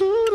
Ooh.